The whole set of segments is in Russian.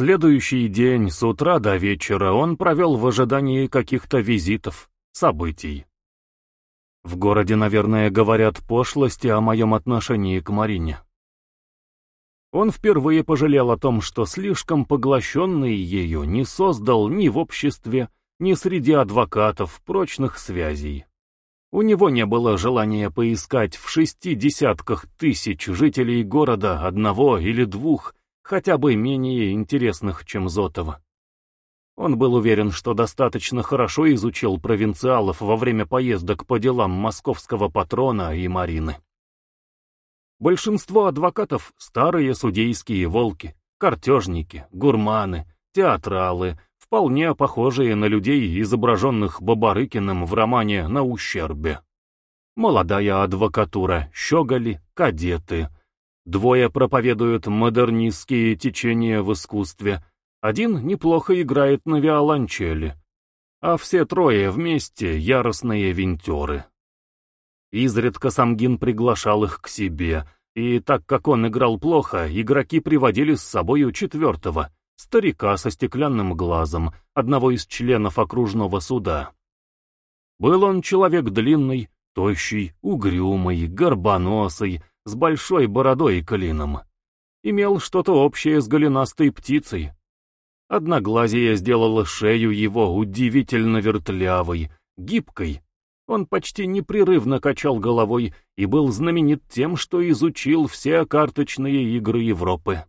Следующий день с утра до вечера он провел в ожидании каких-то визитов, событий. В городе, наверное, говорят пошлости о моем отношении к Марине. Он впервые пожалел о том, что слишком поглощенный ею не создал ни в обществе, ни среди адвокатов прочных связей. У него не было желания поискать в шести десятках тысяч жителей города одного или двух, хотя бы менее интересных, чем Зотова. Он был уверен, что достаточно хорошо изучил провинциалов во время поездок по делам московского патрона и Марины. Большинство адвокатов — старые судейские волки, картежники, гурманы, театралы, вполне похожие на людей, изображенных Бабарыкиным в романе «На ущербе». Молодая адвокатура, щеголи, кадеты. Двое проповедуют модернистские течения в искусстве, один неплохо играет на виолончели, а все трое вместе яростные винтеры. Изредка Самгин приглашал их к себе, и так как он играл плохо, игроки приводили с собою четвертого, старика со стеклянным глазом, одного из членов окружного суда. Был он человек длинный, тощий, угрюмый, горбоносый, с большой бородой и клином. Имел что-то общее с голенастой птицей, Одноглазие сделало шею его удивительно вертлявой, гибкой. Он почти непрерывно качал головой и был знаменит тем, что изучил все карточные игры Европы.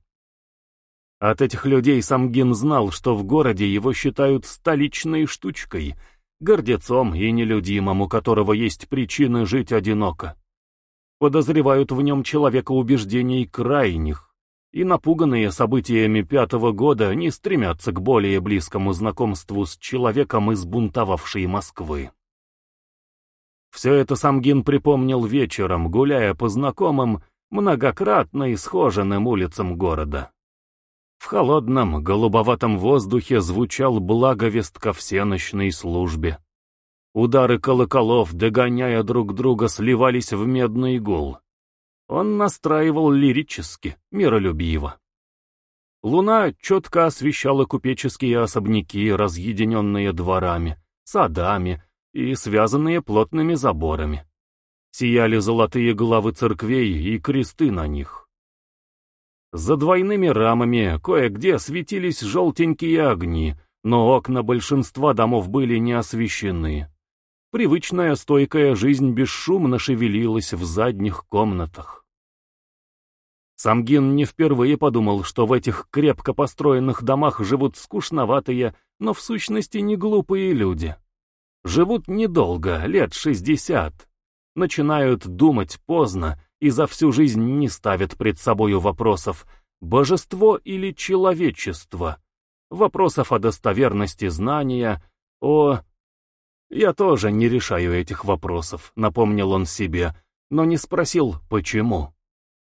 От этих людей Самгин знал, что в городе его считают столичной штучкой, гордецом и нелюдимым, у которого есть причины жить одиноко. Подозревают в нем человека убеждений крайних, и напуганные событиями пятого года не стремятся к более близкому знакомству с человеком из бунтовавшей Москвы. Все это Самгин припомнил вечером, гуляя по знакомым, многократно исхоженным улицам города. В холодном, голубоватом воздухе звучал благовест ко всеночной службе. Удары колоколов, догоняя друг друга, сливались в медный гул. Он настраивал лирически, миролюбиво. Луна четко освещала купеческие особняки, разъединенные дворами, садами и связанные плотными заборами. Сияли золотые главы церквей и кресты на них. За двойными рамами кое-где светились желтенькие огни, но окна большинства домов были не освещены. Привычная стойкая жизнь бесшумно шевелилась в задних комнатах. Самгин не впервые подумал, что в этих крепко построенных домах живут скучноватые, но в сущности не глупые люди. Живут недолго, лет шестьдесят. Начинают думать поздно и за всю жизнь не ставят пред собою вопросов «божество или человечество?», вопросов о достоверности знания, о «Я тоже не решаю этих вопросов», — напомнил он себе, но не спросил «почему?».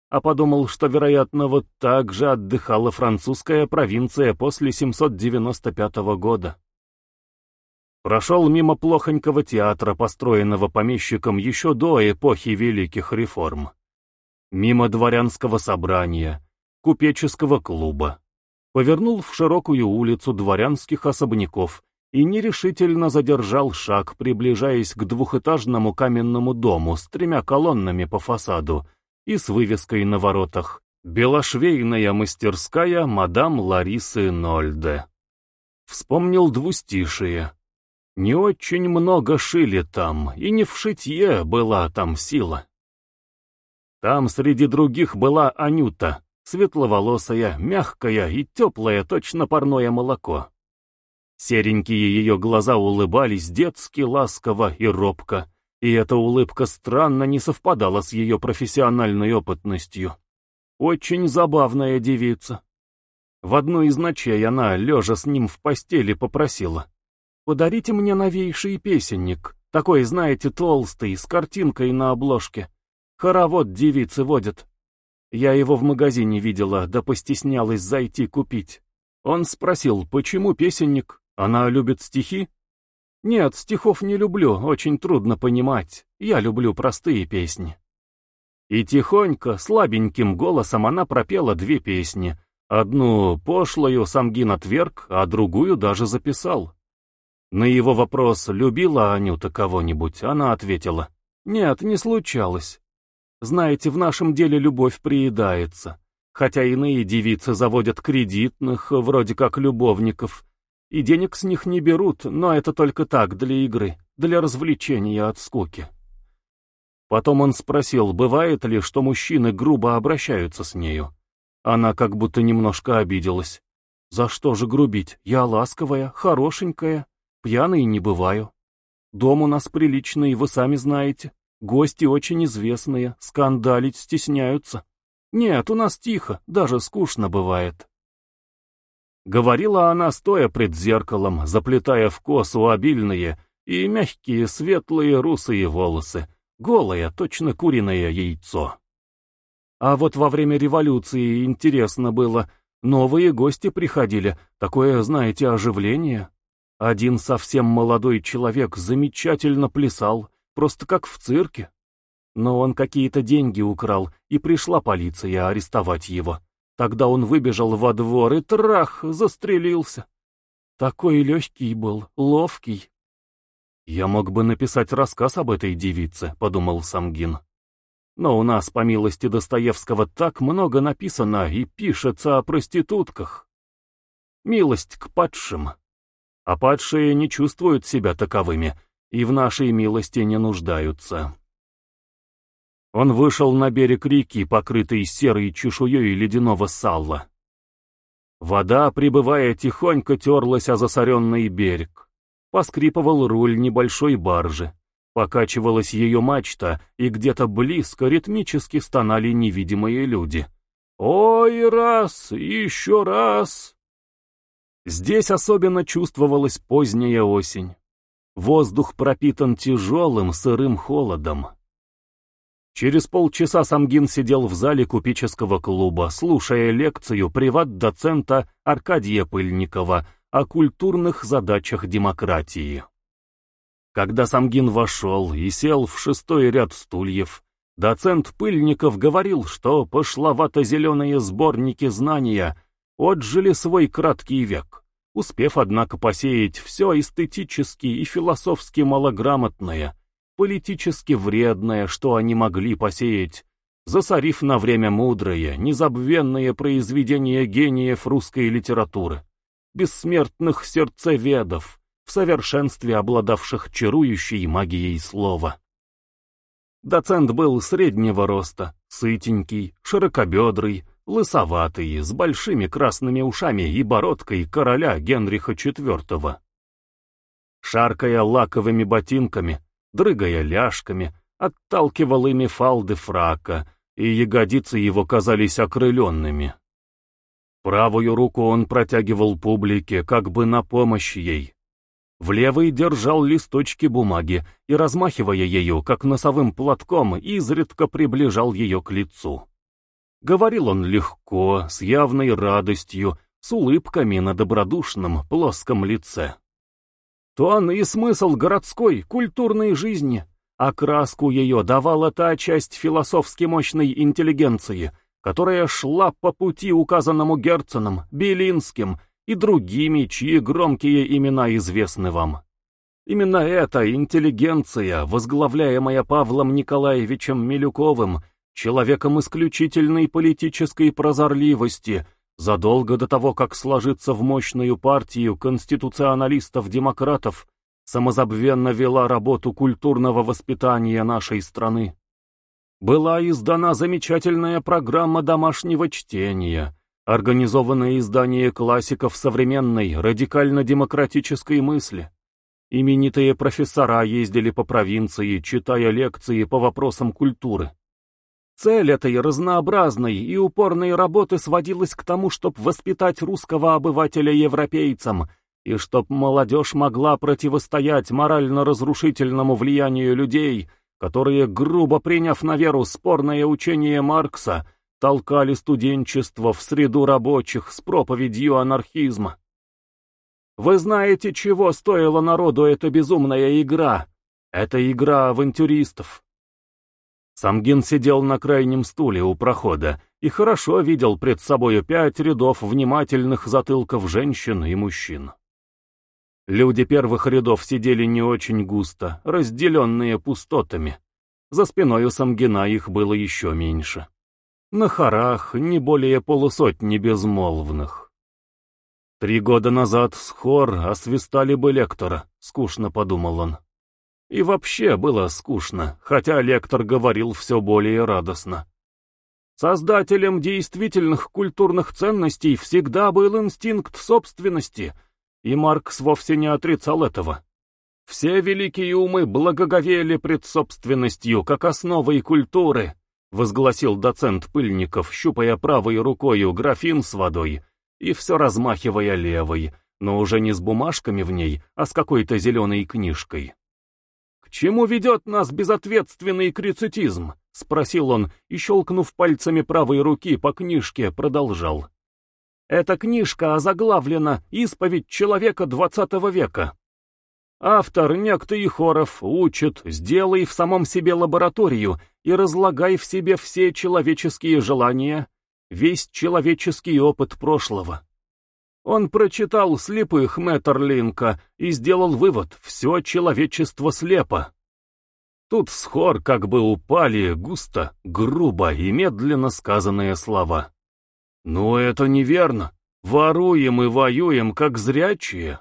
А подумал, что, вероятно, вот так же отдыхала французская провинция после 795 года. Прошел мимо плохонького театра, построенного помещиком еще до эпохи великих реформ. Мимо дворянского собрания, купеческого клуба. Повернул в широкую улицу дворянских особняков и нерешительно задержал шаг, приближаясь к двухэтажному каменному дому с тремя колоннами по фасаду и с вывеской на воротах «Белошвейная мастерская мадам Ларисы Нольде». Вспомнил двустишие. Не очень много шили там, и не в шитье была там сила. Там среди других была Анюта, светловолосая, мягкая и теплая, точно парное молоко. Серенькие ее глаза улыбались детски ласково и робко, и эта улыбка странно не совпадала с ее профессиональной опытностью. Очень забавная девица. В одну из ночей она, лежа с ним в постели, попросила. «Подарите мне новейший песенник, такой, знаете, толстый, с картинкой на обложке. Хоровод девицы водят. Я его в магазине видела, да постеснялась зайти купить. Он спросил, почему песенник? Она любит стихи? Нет, стихов не люблю, очень трудно понимать. Я люблю простые песни. И тихонько, слабеньким голосом она пропела две песни. Одну пошлую Самгин отверг, а другую даже записал. На его вопрос, любила Анюта кого-нибудь, она ответила, «Нет, не случалось. Знаете, в нашем деле любовь приедается, хотя иные девицы заводят кредитных, вроде как любовников, и денег с них не берут, но это только так, для игры, для развлечения от скуки». Потом он спросил, бывает ли, что мужчины грубо обращаются с нею. Она как будто немножко обиделась. «За что же грубить? Я ласковая, хорошенькая, пьяной не бываю. Дом у нас приличный, вы сами знаете. Гости очень известные, скандалить стесняются. Нет, у нас тихо, даже скучно бывает». Говорила она, стоя пред зеркалом, заплетая в косу обильные и мягкие светлые русые волосы, голое, точно куриное яйцо. А вот во время революции интересно было. Новые гости приходили, такое, знаете, оживление. Один совсем молодой человек замечательно плясал, просто как в цирке. Но он какие-то деньги украл, и пришла полиция арестовать его. Тогда он выбежал во двор и трах, застрелился. Такой легкий был, ловкий. «Я мог бы написать рассказ об этой девице», — подумал Самгин. Но у нас, по милости Достоевского, так много написано и пишется о проститутках. Милость к падшим. А падшие не чувствуют себя таковыми и в нашей милости не нуждаются. Он вышел на берег реки, покрытый серой чешуей ледяного салла. Вода, прибывая тихонько, терлась о засоренный берег. Поскрипывал руль небольшой баржи. Покачивалась ее мачта, и где-то близко ритмически стонали невидимые люди. «Ой, раз, еще раз!» Здесь особенно чувствовалась поздняя осень. Воздух пропитан тяжелым сырым холодом. Через полчаса Самгин сидел в зале купеческого клуба, слушая лекцию приват-доцента Аркадия Пыльникова о культурных задачах демократии. Когда Самгин вошел и сел в шестой ряд стульев, доцент Пыльников говорил, что пошловато-зеленые сборники знания отжили свой краткий век, успев, однако, посеять все эстетически и философски малограмотное, политически вредное, что они могли посеять, засорив на время мудрое, незабвенное произведение гениев русской литературы, бессмертных сердцеведов, в совершенстве обладавших чарующей магией слова. Доцент был среднего роста, сытенький, широкобедрый, лысоватый, с большими красными ушами и бородкой короля Генриха IV. Шаркая лаковыми ботинками, дрыгая ляжками, отталкивал ими фалды фрака, и ягодицы его казались окрыленными. Правую руку он протягивал публике, как бы на помощь ей, в левой держал листочки бумаги и, размахивая ею, как носовым платком, изредка приближал ее к лицу. Говорил он легко, с явной радостью, с улыбками на добродушном, плоском лице. Тон и смысл городской, культурной жизни, окраску ее давала та часть философски мощной интеллигенции, которая шла по пути, указанному Герценом, Белинским и другими, чьи громкие имена известны вам. Именно эта интеллигенция, возглавляемая Павлом Николаевичем Милюковым, человеком исключительной политической прозорливости, задолго до того, как сложиться в мощную партию конституционалистов-демократов, самозабвенно вела работу культурного воспитания нашей страны. Была издана замечательная программа домашнего чтения, Организованное издание классиков современной, радикально-демократической мысли. Именитые профессора ездили по провинции, читая лекции по вопросам культуры. Цель этой разнообразной и упорной работы сводилась к тому, чтобы воспитать русского обывателя европейцам, и чтоб молодежь могла противостоять морально-разрушительному влиянию людей, которые, грубо приняв на веру спорное учение Маркса, толкали студенчество в среду рабочих с проповедью анархизма. Вы знаете, чего стоила народу эта безумная игра? Это игра авантюристов. Самгин сидел на крайнем стуле у прохода и хорошо видел пред собою пять рядов внимательных затылков женщин и мужчин. Люди первых рядов сидели не очень густо, разделенные пустотами. За спиной у Самгина их было еще меньше. На хорах не более полусотни безмолвных. Три года назад с хор освистали бы лектора, скучно подумал он. И вообще было скучно, хотя лектор говорил все более радостно. Создателем действительных культурных ценностей всегда был инстинкт собственности, и Маркс вовсе не отрицал этого. Все великие умы благоговели пред собственностью как основой культуры, возгласил доцент Пыльников, щупая правой рукою графин с водой и все размахивая левой, но уже не с бумажками в ней, а с какой-то зеленой книжкой чему ведет нас безответственный крицетизм?» — спросил он и, щелкнув пальцами правой руки по книжке, продолжал. «Эта книжка озаглавлена «Исповедь человека двадцатого века». Автор, некто Ихоров, учит «Сделай в самом себе лабораторию и разлагай в себе все человеческие желания, весь человеческий опыт прошлого». Он прочитал слепых Мэттерлинка и сделал вывод, все человечество слепо. Тут с хор как бы упали густо, грубо и медленно сказанные слова. «Ну это неверно. Воруем и воюем, как зрячие».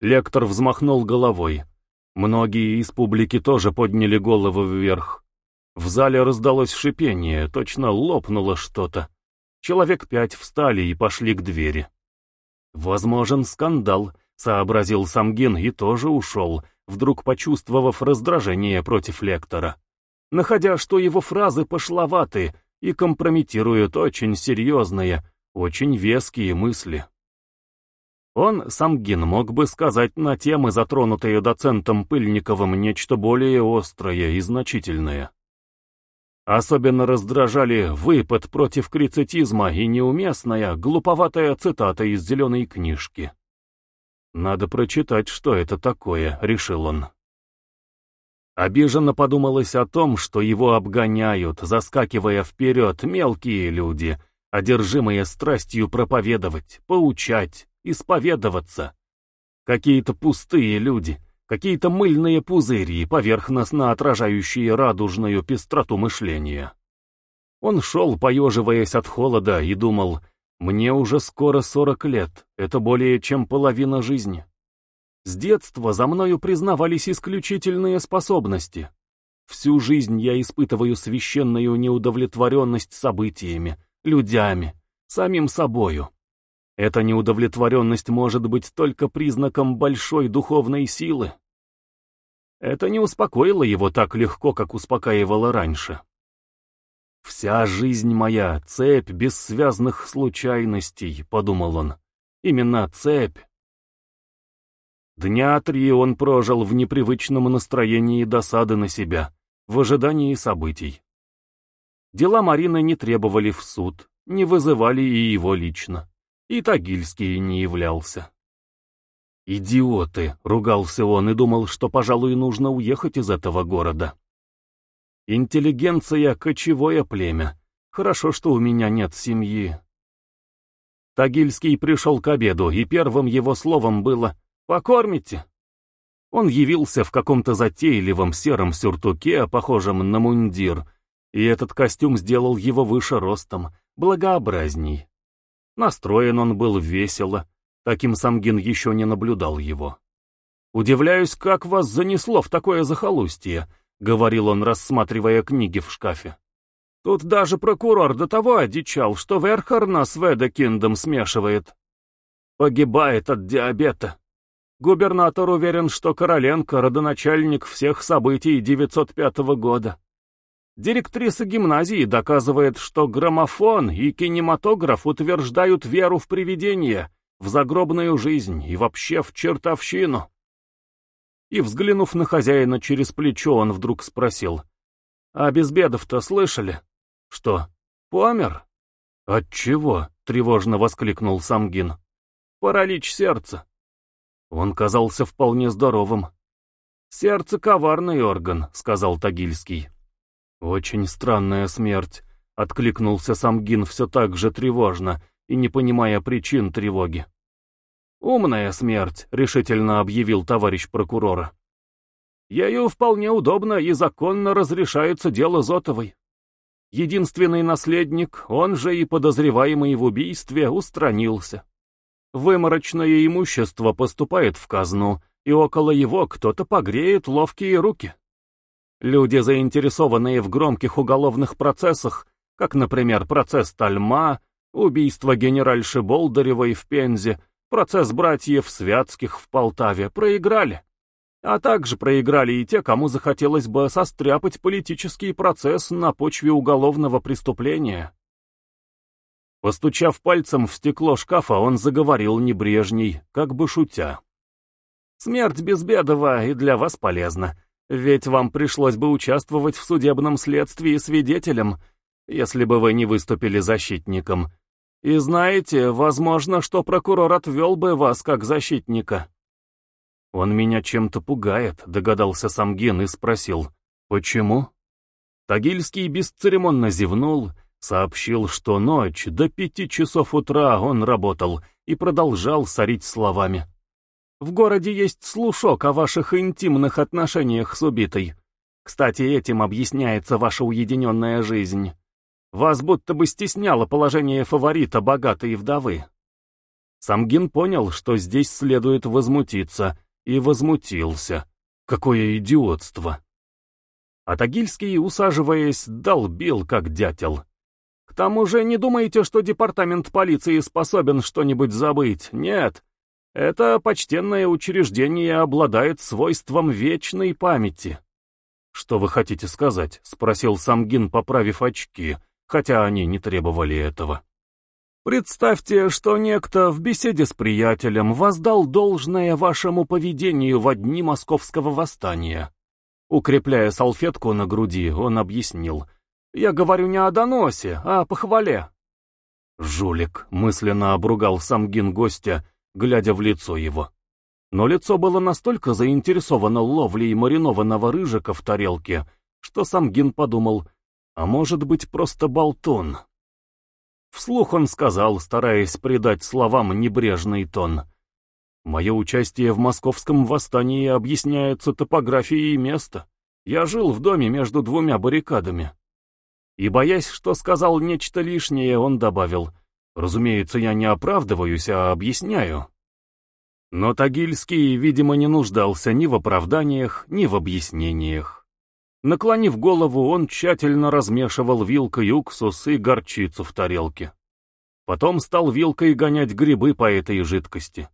Лектор взмахнул головой. Многие из публики тоже подняли головы вверх. В зале раздалось шипение, точно лопнуло что-то. Человек пять встали и пошли к двери. «Возможен скандал», — сообразил Самгин и тоже ушел, вдруг почувствовав раздражение против лектора. Находя, что его фразы пошловаты и компрометируют очень серьезные, очень веские мысли. Он, Самгин, мог бы сказать на темы, затронутые доцентом Пыльниковым, нечто более острое и значительное. Особенно раздражали выпад против крицетизма и неуместная, глуповатая цитата из зеленой книжки. «Надо прочитать, что это такое», — решил он. Обиженно подумалось о том, что его обгоняют, заскакивая вперед, мелкие люди, одержимые страстью проповедовать, поучать, исповедоваться. Какие-то пустые люди — какие-то мыльные пузыри, поверхностно отражающие радужную пестроту мышления. Он шел, поеживаясь от холода, и думал, «Мне уже скоро сорок лет, это более чем половина жизни. С детства за мною признавались исключительные способности. Всю жизнь я испытываю священную неудовлетворенность событиями, людьми, самим собою. Эта неудовлетворенность может быть только признаком большой духовной силы. Это не успокоило его так легко, как успокаивало раньше. «Вся жизнь моя — цепь бессвязных случайностей», — подумал он. «Именно цепь». Дня три он прожил в непривычном настроении досады на себя, в ожидании событий. Дела Марины не требовали в суд, не вызывали и его лично. И Тагильский не являлся. «Идиоты!» — ругался он и думал, что, пожалуй, нужно уехать из этого города. «Интеллигенция — кочевое племя. Хорошо, что у меня нет семьи». Тагильский пришел к обеду, и первым его словом было «Покормите». Он явился в каком-то затейливом сером сюртуке, похожем на мундир, и этот костюм сделал его выше ростом, благообразней. Настроен он был весело, Таким Самгин еще не наблюдал его. «Удивляюсь, как вас занесло в такое захолустье», — говорил он, рассматривая книги в шкафе. «Тут даже прокурор до того одичал, что Верхарна с Ведекиндом смешивает. Погибает от диабета. Губернатор уверен, что Короленко — родоначальник всех событий 905 года. Директриса гимназии доказывает, что граммофон и кинематограф утверждают веру в привидения — в загробную жизнь и вообще в чертовщину. И, взглянув на хозяина через плечо, он вдруг спросил, «А Безбедов-то слышали?» «Что, помер?» «От чего?» — тревожно воскликнул Самгин. «Паралич сердца». Он казался вполне здоровым. «Сердце — коварный орган», — сказал Тагильский. «Очень странная смерть», — откликнулся Самгин все так же тревожно и не понимая причин тревоги. «Умная смерть», — решительно объявил товарищ прокурора. «Ею вполне удобно и законно разрешается дело Зотовой. Единственный наследник, он же и подозреваемый в убийстве, устранился. Выморочное имущество поступает в казну, и около его кто-то погреет ловкие руки. Люди, заинтересованные в громких уголовных процессах, как, например, процесс Тальма, убийство генеральши Болдыревой в Пензе, процесс братьев Святских в Полтаве, проиграли. А также проиграли и те, кому захотелось бы состряпать политический процесс на почве уголовного преступления. Постучав пальцем в стекло шкафа, он заговорил небрежней, как бы шутя. «Смерть Безбедова и для вас полезна. Ведь вам пришлось бы участвовать в судебном следствии свидетелем, если бы вы не выступили защитником. И знаете, возможно, что прокурор отвел бы вас как защитника. Он меня чем-то пугает, догадался Самген и спросил, почему? Тагильский бесцеремонно зевнул, сообщил, что ночь до пяти часов утра он работал и продолжал сорить словами. В городе есть слушок о ваших интимных отношениях с убитой. Кстати, этим объясняется ваша уединенная жизнь. Вас будто бы стесняло положение фаворита богатой вдовы. Самгин понял, что здесь следует возмутиться, и возмутился. Какое идиотство! А Тагильский, усаживаясь, долбил, как дятел. К тому же не думайте, что департамент полиции способен что-нибудь забыть. Нет, это почтенное учреждение обладает свойством вечной памяти. «Что вы хотите сказать?» — спросил Самгин, поправив очки, хотя они не требовали этого. «Представьте, что некто в беседе с приятелем воздал должное вашему поведению в дни московского восстания». Укрепляя салфетку на груди, он объяснил. «Я говорю не о доносе, а о похвале». «Жулик», — мысленно обругал Самгин гостя, глядя в лицо его. Но лицо было настолько заинтересовано ловлей маринованного рыжика в тарелке, что сам Гин подумал, а может быть просто болтун. Вслух он сказал, стараясь придать словам небрежный тон. «Мое участие в московском восстании объясняется топографией места. Я жил в доме между двумя баррикадами». И, боясь, что сказал нечто лишнее, он добавил, Разумеется, я не оправдываюсь, а объясняю. Но Тагильский, видимо, не нуждался ни в оправданиях, ни в объяснениях. Наклонив голову, он тщательно размешивал вилкой уксус и горчицу в тарелке. Потом стал вилкой гонять грибы по этой жидкости.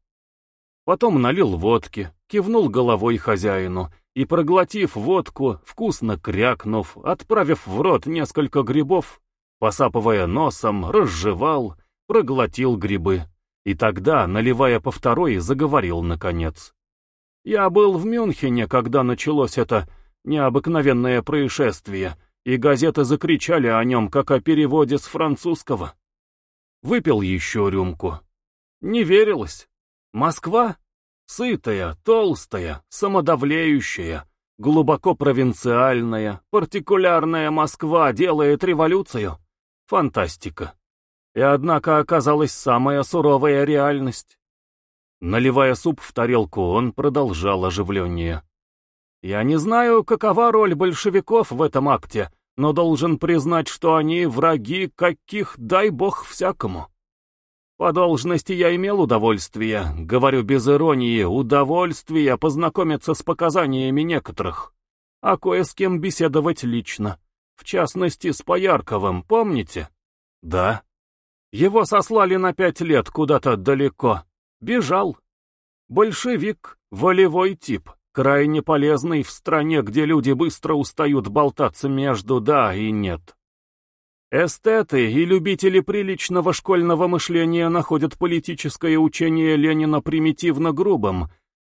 Потом налил водки, кивнул головой хозяину и, проглотив водку, вкусно крякнув, отправив в рот несколько грибов, посапывая носом, разжевал — проглотил грибы. И тогда, наливая по второй, заговорил наконец. «Я был в Мюнхене, когда началось это необыкновенное происшествие, и газеты закричали о нем, как о переводе с французского. Выпил еще рюмку. Не верилось. Москва? Сытая, толстая, самодавлеющая, глубоко провинциальная, партикулярная Москва делает революцию. Фантастика. И однако оказалась самая суровая реальность. Наливая суп в тарелку, он продолжал оживление. «Я не знаю, какова роль большевиков в этом акте, но должен признать, что они враги каких, дай бог, всякому. По должности я имел удовольствие, говорю без иронии, удовольствие познакомиться с показаниями некоторых, а кое с кем беседовать лично, в частности с Поярковым, помните? Да. Его сослали на пять лет куда-то далеко. Бежал. Большевик, волевой тип, крайне полезный в стране, где люди быстро устают болтаться между «да» и «нет». Эстеты и любители приличного школьного мышления находят политическое учение Ленина примитивно грубым,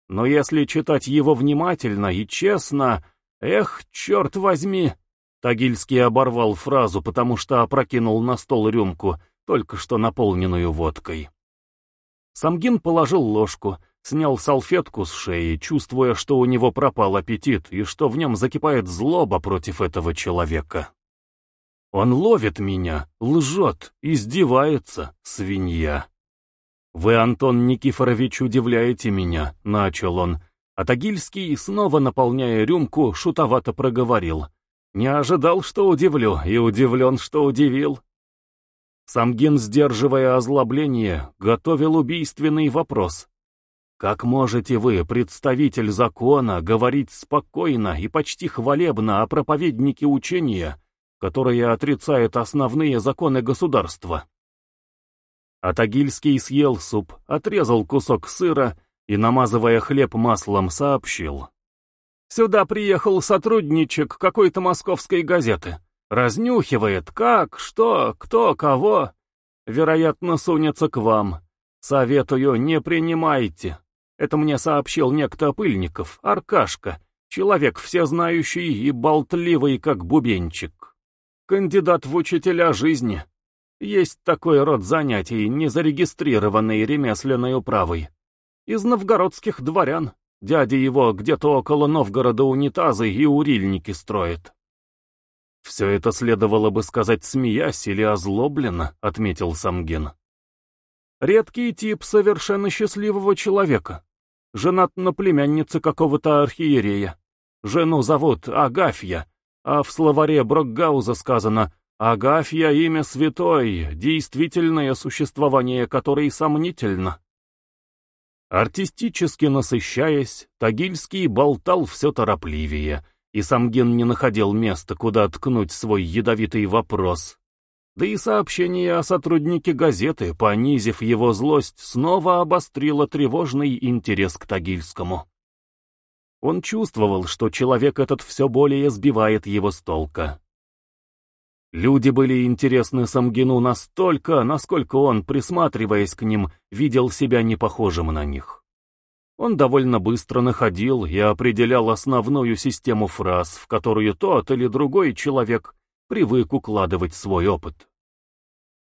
но если читать его внимательно и честно, эх, черт возьми! Тагильский оборвал фразу, потому что опрокинул на стол рюмку — только что наполненную водкой. Самгин положил ложку, снял салфетку с шеи, чувствуя, что у него пропал аппетит и что в нем закипает злоба против этого человека. Он ловит меня, лжет, издевается, свинья. «Вы, Антон Никифорович, удивляете меня», — начал он. А Тагильский, снова наполняя рюмку, шутовато проговорил. «Не ожидал, что удивлю, и удивлен, что удивил». Самгин, сдерживая озлобление, готовил убийственный вопрос. «Как можете вы, представитель закона, говорить спокойно и почти хвалебно о проповеднике учения, которое отрицает основные законы государства?» А Тагильский съел суп, отрезал кусок сыра и, намазывая хлеб маслом, сообщил. «Сюда приехал сотрудничек какой-то московской газеты. Разнюхивает, как, что, кто, кого. Вероятно, сунется к вам. Советую, не принимайте. Это мне сообщил некто Пыльников, Аркашка, человек всезнающий и болтливый, как бубенчик. Кандидат в учителя жизни, есть такой род занятий, не зарегистрированный ремесленной управой. Из новгородских дворян. Дядя его где-то около Новгорода унитазы и урильники строит. «Все это следовало бы сказать смеясь или озлобленно», — отметил Самген. «Редкий тип совершенно счастливого человека. Женат на племяннице какого-то архиерея. Жену зовут Агафья, а в словаре Брокгауза сказано Агафья — имя святой, действительное существование которой сомнительно. Артистически насыщаясь, Тагильский болтал все торопливее, и Самгин не находил места, куда ткнуть свой ядовитый вопрос. Да и сообщение о сотруднике газеты, понизив его злость, снова обострило тревожный интерес к Тагильскому. Он чувствовал, что человек этот все более сбивает его с толка. Люди были интересны Самгину настолько, насколько он, присматриваясь к ним, видел себя непохожим на них. Он довольно быстро находил и определял основную систему фраз, в которую тот или другой человек привык укладывать свой опыт.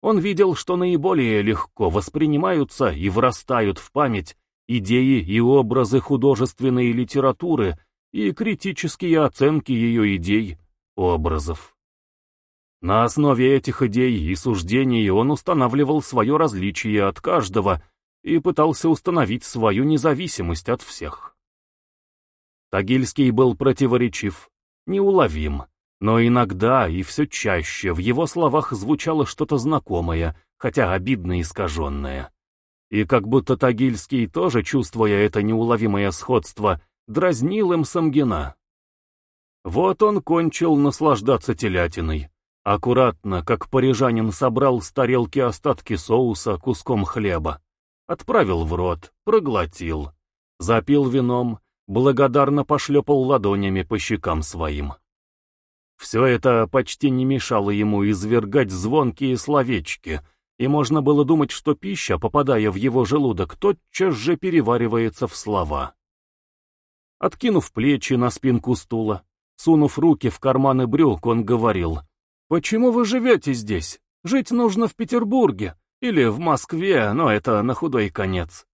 Он видел, что наиболее легко воспринимаются и врастают в память идеи и образы художественной литературы и критические оценки ее идей, образов. На основе этих идей и суждений он устанавливал свое различие от каждого и пытался установить свою независимость от всех. Тагильский был противоречив, неуловим, но иногда и все чаще в его словах звучало что-то знакомое, хотя обидно искаженное. И как будто Тагильский, тоже чувствуя это неуловимое сходство, дразнил им Самгина. Вот он кончил наслаждаться телятиной Аккуратно, как парижанин собрал с тарелки остатки соуса куском хлеба. Отправил в рот, проглотил. Запил вином, благодарно пошлепал ладонями по щекам своим. Все это почти не мешало ему извергать звонкие словечки, и можно было думать, что пища, попадая в его желудок, тотчас же переваривается в слова. Откинув плечи на спинку стула, сунув руки в карманы брюк, он говорил — Почему вы живете здесь? Жить нужно в Петербурге или в Москве, но это на худой конец.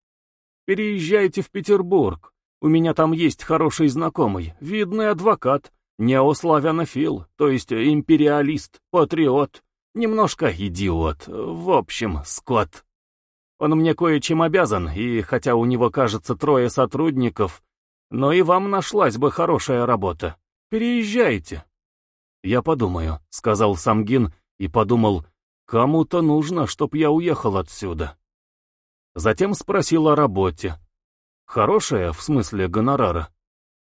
Переезжайте в Петербург. У меня там есть хороший знакомый, видный адвокат, неославянофил, то есть империалист, патриот, немножко идиот, в общем, скот. Он мне кое-чем обязан, и хотя у него, кажется, трое сотрудников, но и вам нашлась бы хорошая работа. Переезжайте. «Я подумаю», — сказал Самгин и подумал, «кому-то нужно, чтоб я уехал отсюда». Затем спросил о работе. «Хорошая, в смысле гонорара?»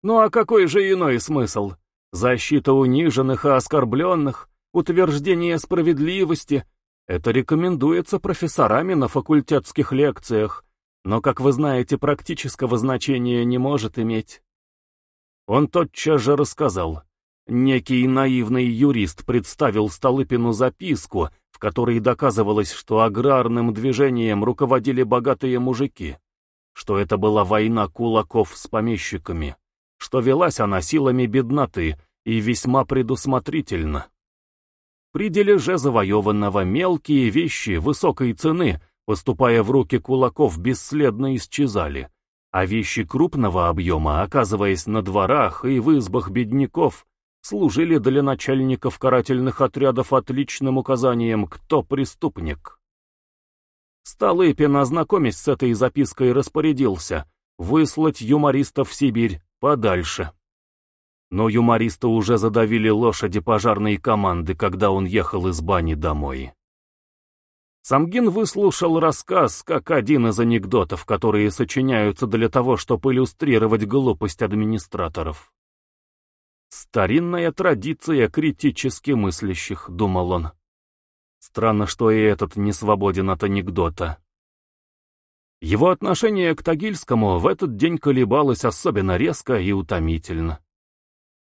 «Ну а какой же иной смысл? Защита униженных и оскорбленных, утверждение справедливости — это рекомендуется профессорами на факультетских лекциях, но, как вы знаете, практического значения не может иметь». Он тотчас же рассказал. Некий наивный юрист представил Столыпину записку, в которой доказывалось, что аграрным движением руководили богатые мужики, что это была война кулаков с помещиками, что велась она силами бедноты и весьма предусмотрительно. При дележе завоеванного мелкие вещи высокой цены, поступая в руки кулаков, бесследно исчезали, а вещи крупного объема, оказываясь на дворах и в избах бедняков, служили для начальников карательных отрядов отличным указанием, кто преступник. Столыпин, ознакомясь с этой запиской, распорядился выслать юмористов в Сибирь подальше. Но юмористы уже задавили лошади пожарной команды, когда он ехал из бани домой. Самгин выслушал рассказ, как один из анекдотов, которые сочиняются для того, чтобы иллюстрировать глупость администраторов. «Старинная традиция критически мыслящих», — думал он. Странно, что и этот не свободен от анекдота. Его отношение к Тагильскому в этот день колебалось особенно резко и утомительно.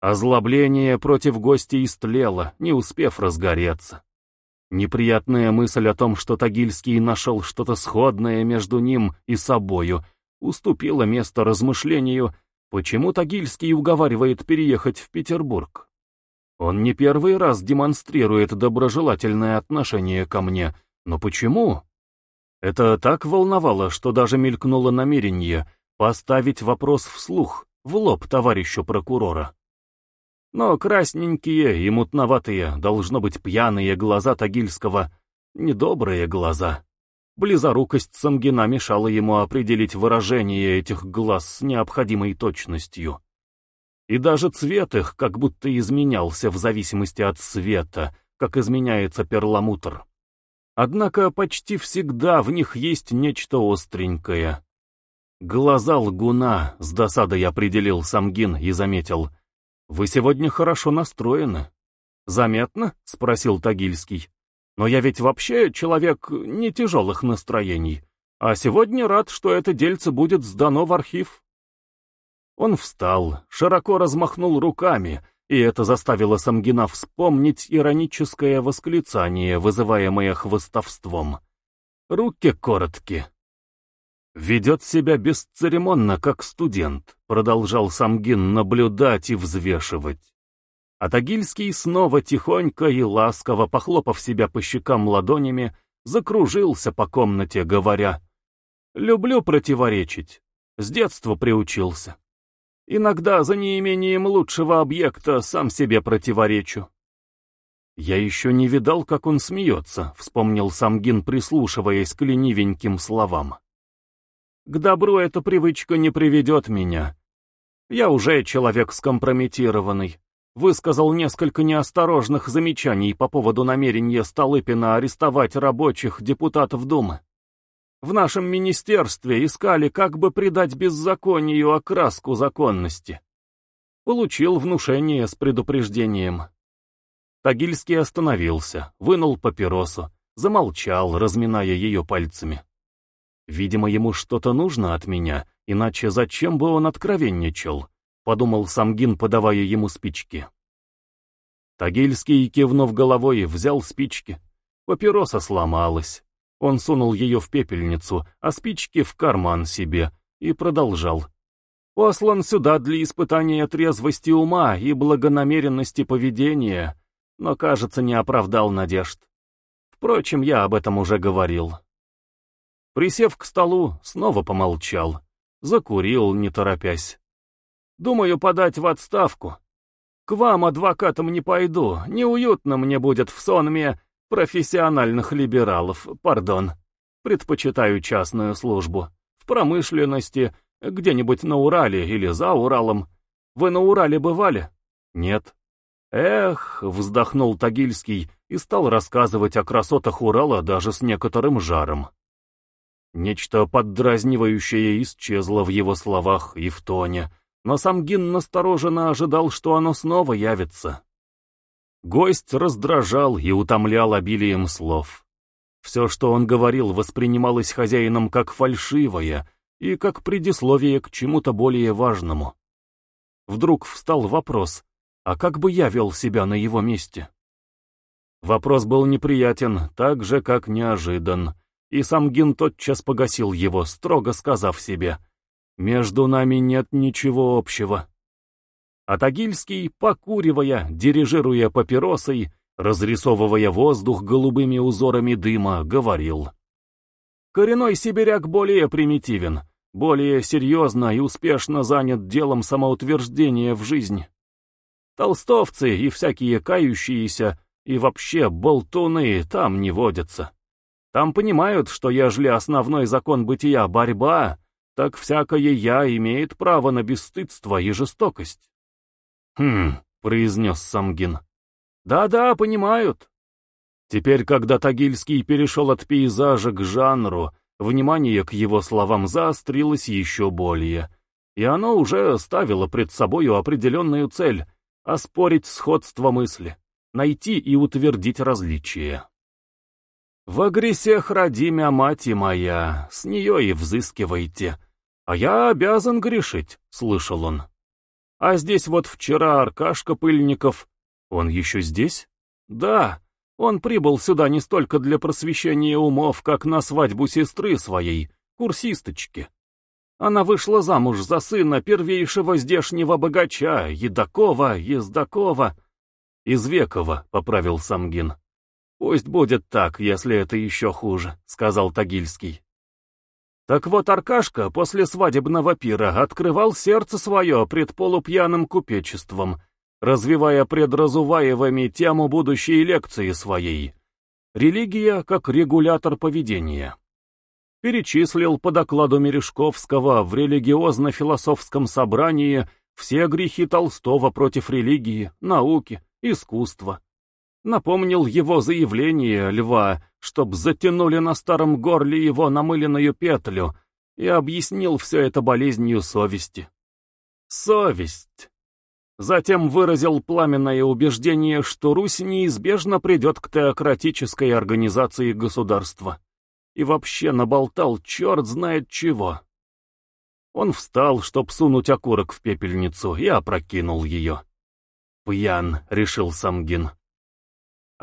Озлобление против гостя истлело, не успев разгореться. Неприятная мысль о том, что Тагильский нашел что-то сходное между ним и собою, уступила место размышлению, почему Тагильский уговаривает переехать в Петербург. Он не первый раз демонстрирует доброжелательное отношение ко мне, но почему? Это так волновало, что даже мелькнуло намерение поставить вопрос вслух, в лоб товарищу прокурора. Но красненькие и мутноватые, должно быть пьяные глаза Тагильского, недобрые глаза. Близорукость Самгина мешала ему определить выражение этих глаз с необходимой точностью. И даже цвет их как будто изменялся в зависимости от света, как изменяется перламутр. Однако почти всегда в них есть нечто остренькое. Глаза лгуна, с досадой определил Самгин и заметил — «Вы сегодня хорошо настроены». «Заметно?» — спросил Тагильский. «Но я ведь вообще человек не тяжелых настроений, а сегодня рад, что это дельце будет сдано в архив». Он встал, широко размахнул руками, и это заставило Самгина вспомнить ироническое восклицание, вызываемое хвостовством. «Руки короткие». «Ведет себя бесцеремонно, как студент», — продолжал Самгин наблюдать и взвешивать. А Тагильский снова тихонько и ласково, похлопав себя по щекам ладонями, закружился по комнате, говоря, «Люблю противоречить. С детства приучился. Иногда за неимением лучшего объекта сам себе противоречу». «Я еще не видал, как он смеется», — вспомнил Самгин, прислушиваясь к ленивеньким словам. К добру эта привычка не приведет меня. Я уже человек скомпрометированный. Высказал несколько неосторожных замечаний по поводу намерения Столыпина арестовать рабочих депутатов Думы. В нашем министерстве искали, как бы придать беззаконию окраску законности. Получил внушение с предупреждением. Тагильский остановился, вынул папиросу, замолчал, разминая ее пальцами. Видимо, ему что-то нужно от меня, иначе зачем бы он откровенничал, подумал Самгин, подавая ему спички. Тагильский, кивнув головой, взял спички. Папироса сломалась. Он сунул ее в пепельницу, а спички в карман себе, и продолжал. Послан сюда для испытания трезвости ума и благонамеренности поведения, но, кажется, не оправдал надежд. Впрочем, я об этом уже говорил. Присев к столу, снова помолчал. Закурил, не торопясь. «Думаю подать в отставку. К вам, адвокатам, не пойду. Неуютно мне будет в сонме профессиональных либералов, пардон. Предпочитаю частную службу. В промышленности, где-нибудь на Урале или за Уралом. Вы на Урале бывали? Нет. Эх, вздохнул Тагильский и стал рассказывать о красотах Урала даже с некоторым жаром. Нечто поддразнивающее исчезло в его словах и в тоне, но сам Гин настороженно ожидал, что оно снова явится. Гость раздражал и утомлял обилием слов. Все, что он говорил, воспринималось хозяином как фальшивое и как предисловие к чему-то более важному. Вдруг встал вопрос, а как бы я вел себя на его месте? Вопрос был неприятен, так же, как неожидан и сам Гин тотчас погасил его, строго сказав себе, «Между нами нет ничего общего». А Тагильский, покуривая, дирижируя папиросой, разрисовывая воздух голубыми узорами дыма, говорил. Коренной сибиряк более примитивен, более серьезно и успешно занят делом самоутверждения в жизнь. Толстовцы и всякие кающиеся, и вообще болтуны там не водятся. Там понимают, что ежели основной закон бытия — борьба, так всякое «я» имеет право на бесстыдство и жестокость. «Хм», — произнес Самгин. «Да-да, понимают». Теперь, когда Тагильский перешел от пейзажа к жанру, внимание к его словам заострилось еще более, и оно уже ставило пред собою определенную цель — оспорить сходство мысли, найти и утвердить различия. «В агресех родимя мать моя, с нее и взыскивайте, а я обязан грешить», — слышал он. «А здесь вот вчера Аркашка Пыльников, он еще здесь?» «Да, он прибыл сюда не столько для просвещения умов, как на свадьбу сестры своей, курсисточки. Она вышла замуж за сына первейшего здешнего богача, Едакова, Ездакова. Из Векова, — поправил Самгин. Пусть будет так, если это еще хуже, — сказал Тагильский. Так вот, Аркашка после свадебного пира открывал сердце свое пред полупьяным купечеством — развивая предразуваевыми тему будущей лекции своей «Религия как регулятор поведения». Перечислил по докладу Мережковского в религиозно-философском собрании все грехи Толстого против религии, науки, искусства. Напомнил его заявление Льва, чтоб затянули на старом горле его намыленную петлю, и объяснил все это болезнью совести. Совесть. Затем выразил пламенное убеждение, что Русь неизбежно придет к теократической организации государства. И вообще наболтал черт знает чего. Он встал, чтоб сунуть окурок в пепельницу, и опрокинул ее. «Пьян», — решил Самгин.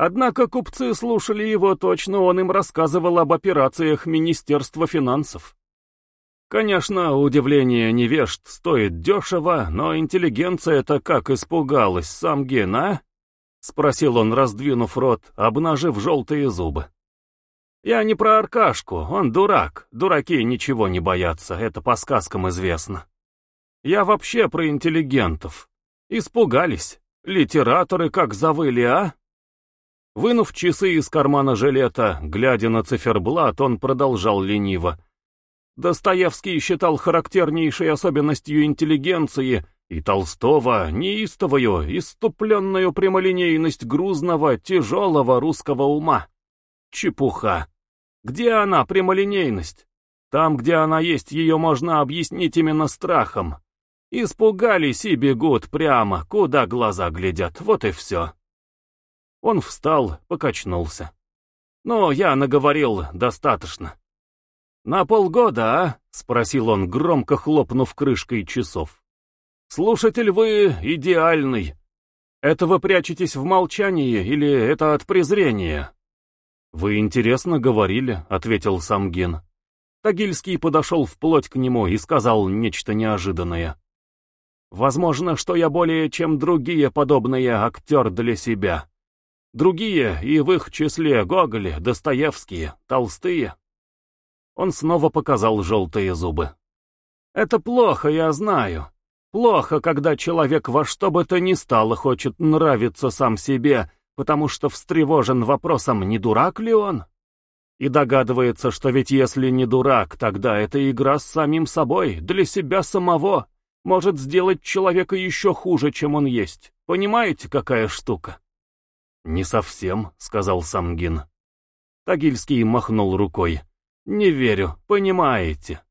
Однако купцы слушали его точно, он им рассказывал об операциях Министерства финансов. Конечно, удивление невежд стоит дешево, но интеллигенция-то как испугалась, сам Ген, а? Спросил он, раздвинув рот, обнажив желтые зубы. Я не про Аркашку, он дурак, дураки ничего не боятся, это по сказкам известно. Я вообще про интеллигентов. Испугались, литераторы как завыли, а? Вынув часы из кармана жилета, глядя на циферблат, он продолжал лениво. Достоевский считал характернейшей особенностью интеллигенции и Толстого неистовую, иступленную прямолинейность грузного, тяжелого русского ума. Чепуха. Где она, прямолинейность? Там, где она есть, ее можно объяснить именно страхом. Испугались и бегут прямо, куда глаза глядят, вот и все. Он встал, покачнулся. «Ну, я наговорил достаточно. «На полгода, а?» — спросил он, громко хлопнув крышкой часов. «Слушатель вы идеальный. Это вы прячетесь в молчании или это от презрения?» «Вы интересно говорили», — ответил Самгин. Тагильский подошел вплоть к нему и сказал нечто неожиданное. «Возможно, что я более чем другие подобные актер для себя. Другие, и в их числе Гоголи, Достоевские, Толстые, он снова показал желтые зубы. «Это плохо, я знаю. Плохо, когда человек во что бы то ни стало хочет нравиться сам себе, потому что встревожен вопросом, не дурак ли он? И догадывается, что ведь если не дурак, тогда эта игра с самим собой, для себя самого, может сделать человека еще хуже, чем он есть. Понимаете, какая штука?» «Не совсем», — сказал Самгин. Тагильский махнул рукой. Не верю, понимаете.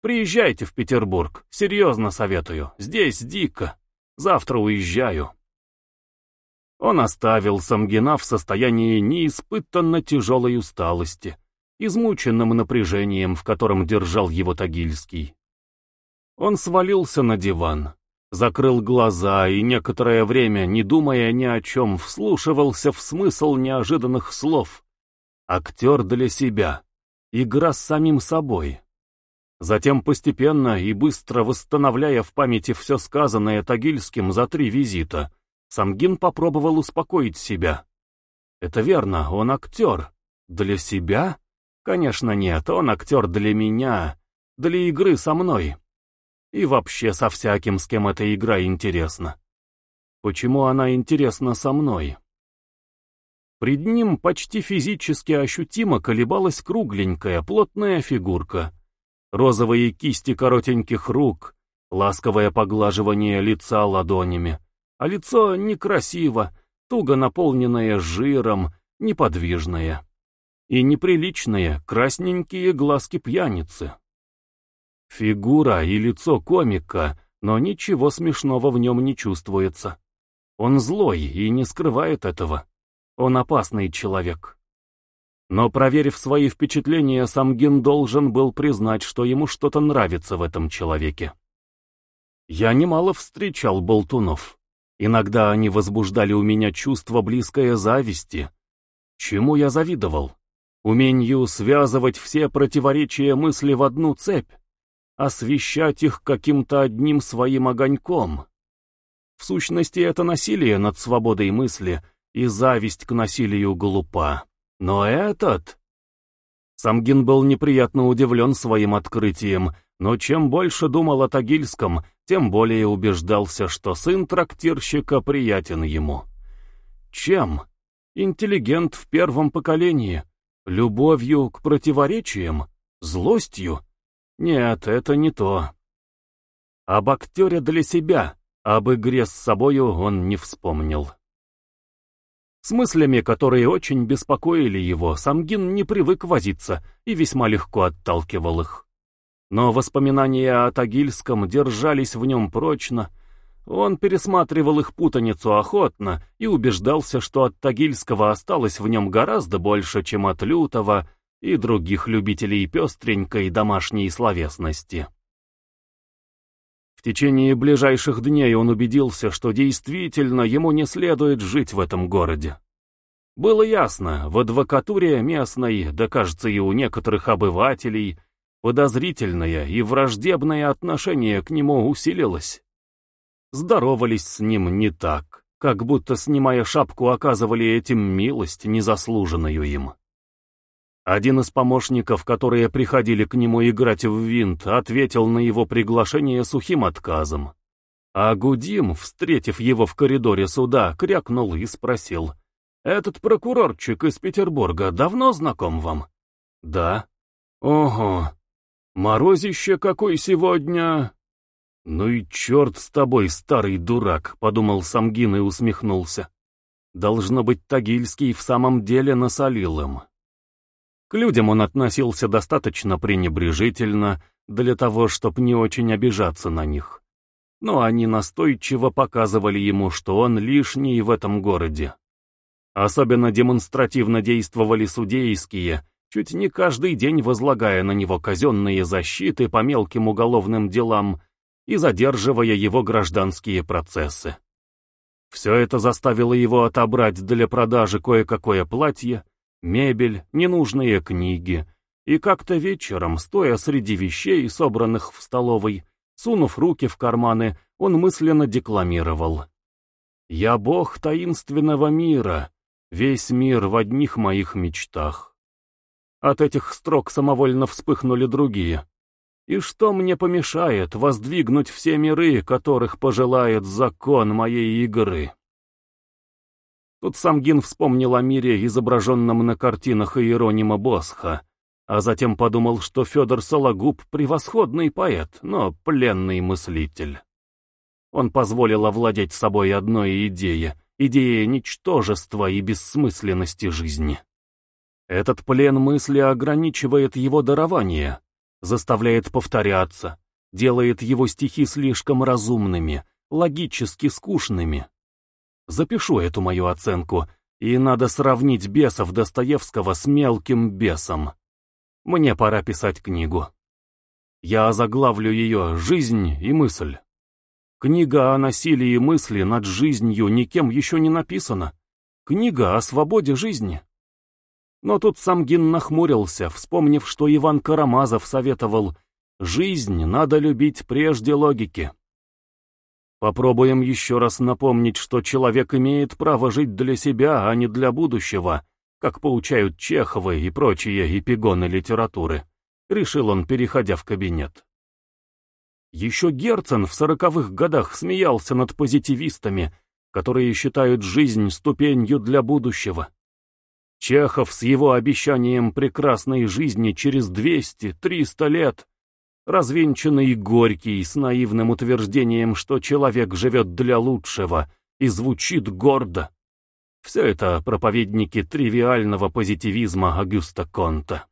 Приезжайте в Петербург, серьезно советую. Здесь дико. Завтра уезжаю. Он оставил Самгина в состоянии неиспытанно тяжелой усталости, измученным напряжением, в котором держал его Тагильский. Он свалился на диван, закрыл глаза и некоторое время, не думая ни о чем, вслушивался в смысл неожиданных слов. Актер для себя. Игра с самим собой. Затем постепенно и быстро восстановляя в памяти все сказанное Тагильским за три визита, Самгин попробовал успокоить себя. Это верно, он актер. Для себя? Конечно нет, он актер для меня, для игры со мной. И вообще со всяким, с кем эта игра интересна. Почему она интересна со мной? Пред ним почти физически ощутимо колебалась кругленькая, плотная фигурка. Розовые кисти коротеньких рук, ласковое поглаживание лица ладонями. А лицо некрасиво, туго наполненное жиром, неподвижное. И неприличные, красненькие глазки пьяницы. Фигура и лицо комика, но ничего смешного в нем не чувствуется. Он злой и не скрывает этого. Он опасный человек. Но проверив свои впечатления, Самгин должен был признать, что ему что-то нравится в этом человеке. Я немало встречал болтунов. Иногда они возбуждали у меня чувство близкой зависти. Чему я завидовал? Умению связывать все противоречия мысли в одну цепь освещать их каким-то одним своим огоньком. В сущности, это насилие над свободой мысли и зависть к насилию глупа. Но этот... Самгин был неприятно удивлен своим открытием, но чем больше думал о Тагильском, тем более убеждался, что сын трактирщика приятен ему. Чем? Интеллигент в первом поколении. Любовью к противоречиям? Злостью? Нет, это не то. Об актере для себя, об игре с собою он не вспомнил. С мыслями, которые очень беспокоили его, Самгин не привык возиться и весьма легко отталкивал их. Но воспоминания о Тагильском держались в нем прочно, он пересматривал их путаницу охотно и убеждался, что от Тагильского осталось в нем гораздо больше, чем от Лютого, и других любителей пестренькой домашней словесности. В течение ближайших дней он убедился, что действительно ему не следует жить в этом городе. Было ясно, в адвокатуре местной, да кажется и у некоторых обывателей, подозрительное и враждебное отношение к нему усилилось. Здоровались с ним не так, как будто, снимая шапку, оказывали этим милость, незаслуженную им. Один из помощников, которые приходили к нему играть в винт, ответил на его приглашение сухим отказом. А Гудим, встретив его в коридоре суда, крякнул и спросил. «Этот прокурорчик из Петербурга давно знаком вам?» «Да». «Ого. Морозище какой сегодня...» «Ну и черт с тобой, старый дурак», — подумал Самгин и усмехнулся. «Должно быть, Тагильский в самом деле насолил им». К людям он относился достаточно пренебрежительно, для того, чтобы не очень обижаться на них. Но они настойчиво показывали ему, что он лишний в этом городе. Особенно демонстративно действовали судейские, чуть не каждый день возлагая на него казенные защиты по мелким уголовным делам и задерживая его гражданские процессы. Все это заставило его отобрать для продажи кое-какое платье, мебель, ненужные книги, и как-то вечером, стоя среди вещей, собранных в столовой, сунув руки в карманы, он мысленно декламировал. «Я бог таинственного мира, весь мир в одних моих мечтах». От этих строк самовольно вспыхнули другие. «И что мне помешает воздвигнуть все миры, которых пожелает закон моей игры?» Тут Самгин вспомнил о мире, изображенном на картинах Иеронима Босха, а затем подумал, что Федор Сологуб — превосходный поэт, но пленный мыслитель. Он позволил овладеть собой одной идее, идеей ничтожества и бессмысленности жизни. Этот плен мысли ограничивает его дарование, заставляет повторяться, делает его стихи слишком разумными, логически скучными. Запишу эту мою оценку, и надо сравнить бесов Достоевского с мелким бесом. Мне пора писать книгу. Я озаглавлю ее «Жизнь и мысль». Книга о насилии мысли над жизнью никем еще не написана. Книга о свободе жизни. Но тут Самгин нахмурился, вспомнив, что Иван Карамазов советовал «Жизнь надо любить прежде логики». Попробуем еще раз напомнить, что человек имеет право жить для себя, а не для будущего, как поучают Чеховы и прочие эпигоны литературы, решил он, переходя в кабинет. Еще Герцен в сороковых годах смеялся над позитивистами, которые считают жизнь ступенью для будущего. Чехов с его обещанием прекрасной жизни через 200-300 лет, развенчанный Горький с наивным утверждением, что человек живет для лучшего и звучит гордо. Все это проповедники тривиального позитивизма Агюста Конта.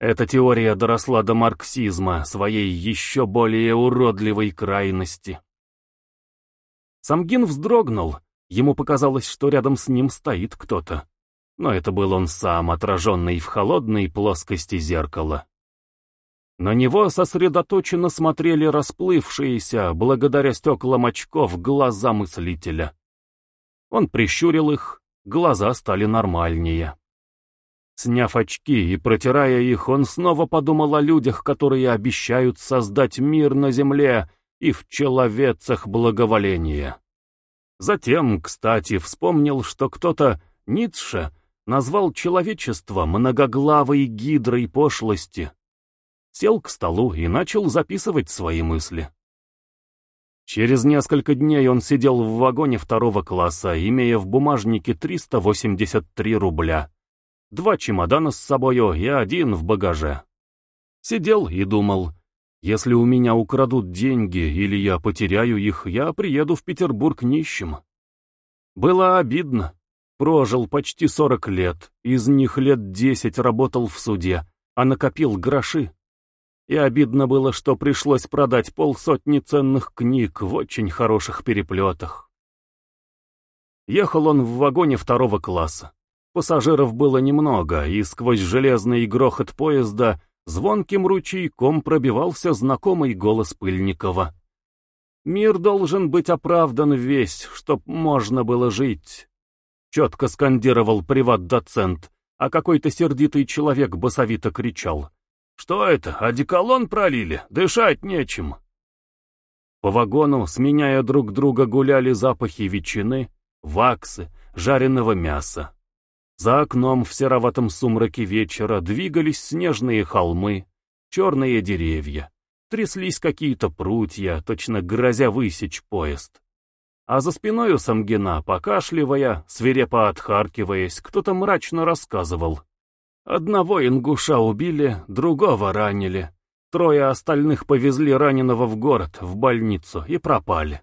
Эта теория доросла до марксизма, своей еще более уродливой крайности. Самгин вздрогнул, ему показалось, что рядом с ним стоит кто-то. Но это был он сам, отраженный в холодной плоскости зеркала. На него сосредоточенно смотрели расплывшиеся, благодаря стеклам очков, глаза мыслителя. Он прищурил их, глаза стали нормальнее. Сняв очки и протирая их, он снова подумал о людях, которые обещают создать мир на земле и в человецах благоволение. Затем, кстати, вспомнил, что кто-то, Ницше, назвал человечество многоглавой гидрой пошлости. Сел к столу и начал записывать свои мысли. Через несколько дней он сидел в вагоне второго класса, имея в бумажнике 383 рубля. Два чемодана с собою и один в багаже. Сидел и думал, если у меня украдут деньги или я потеряю их, я приеду в Петербург нищим. Было обидно. Прожил почти 40 лет, из них лет 10 работал в суде, а накопил гроши и обидно было, что пришлось продать полсотни ценных книг в очень хороших переплетах. Ехал он в вагоне второго класса. Пассажиров было немного, и сквозь железный грохот поезда звонким ручейком пробивался знакомый голос Пыльникова. «Мир должен быть оправдан весь, чтоб можно было жить», — четко скандировал приват-доцент, а какой-то сердитый человек басовито кричал. Что это, одеколон пролили? Дышать нечем. По вагону, сменяя друг друга, гуляли запахи ветчины, ваксы, жареного мяса. За окном в сероватом сумраке вечера двигались снежные холмы, черные деревья. Тряслись какие-то прутья, точно грозя высечь поезд. А за спиной у Самгина, покашливая, свирепо отхаркиваясь, кто-то мрачно рассказывал. Одного ингуша убили, другого ранили. Трое остальных повезли раненого в город, в больницу, и пропали.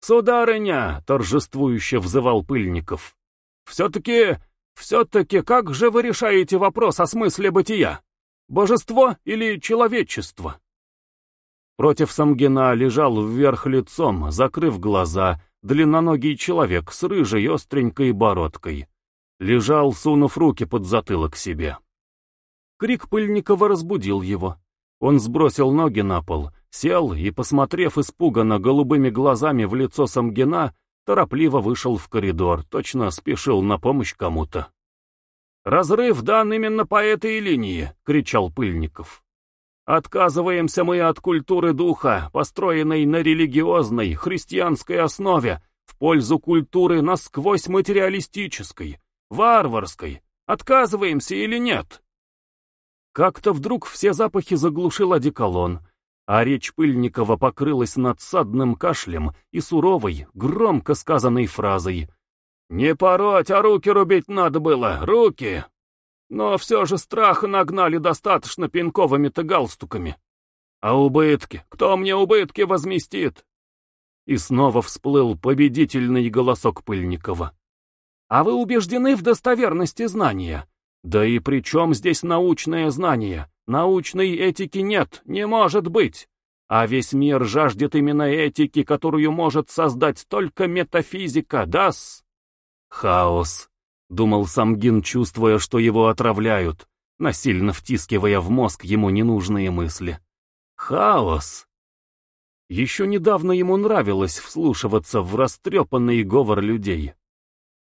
«Сударыня!» — торжествующе взывал Пыльников. «Все-таки, все-таки как же вы решаете вопрос о смысле бытия? Божество или человечество?» Против Самгина лежал вверх лицом, закрыв глаза, длинноногий человек с рыжей остренькой бородкой лежал, сунув руки под затылок себе. Крик Пыльникова разбудил его. Он сбросил ноги на пол, сел и, посмотрев испуганно голубыми глазами в лицо Самгина, торопливо вышел в коридор, точно спешил на помощь кому-то. «Разрыв дан именно по этой линии!» — кричал Пыльников. «Отказываемся мы от культуры духа, построенной на религиозной, христианской основе, в пользу культуры насквозь материалистической, варварской. Отказываемся или нет? Как-то вдруг все запахи заглушил одеколон, а речь Пыльникова покрылась надсадным кашлем и суровой, громко сказанной фразой «Не пороть, а руки рубить надо было, руки!» Но все же страха нагнали достаточно пинковыми-то галстуками. А убытки? Кто мне убытки возместит? И снова всплыл победительный голосок Пыльникова. А вы убеждены в достоверности знания? Да и при чем здесь научное знание? Научной этики нет, не может быть. А весь мир жаждет именно этики, которую может создать только метафизика, дас? Хаос, думал Самгин, чувствуя, что его отравляют, насильно втискивая в мозг ему ненужные мысли. Хаос. Еще недавно ему нравилось вслушиваться в растрепанный говор людей.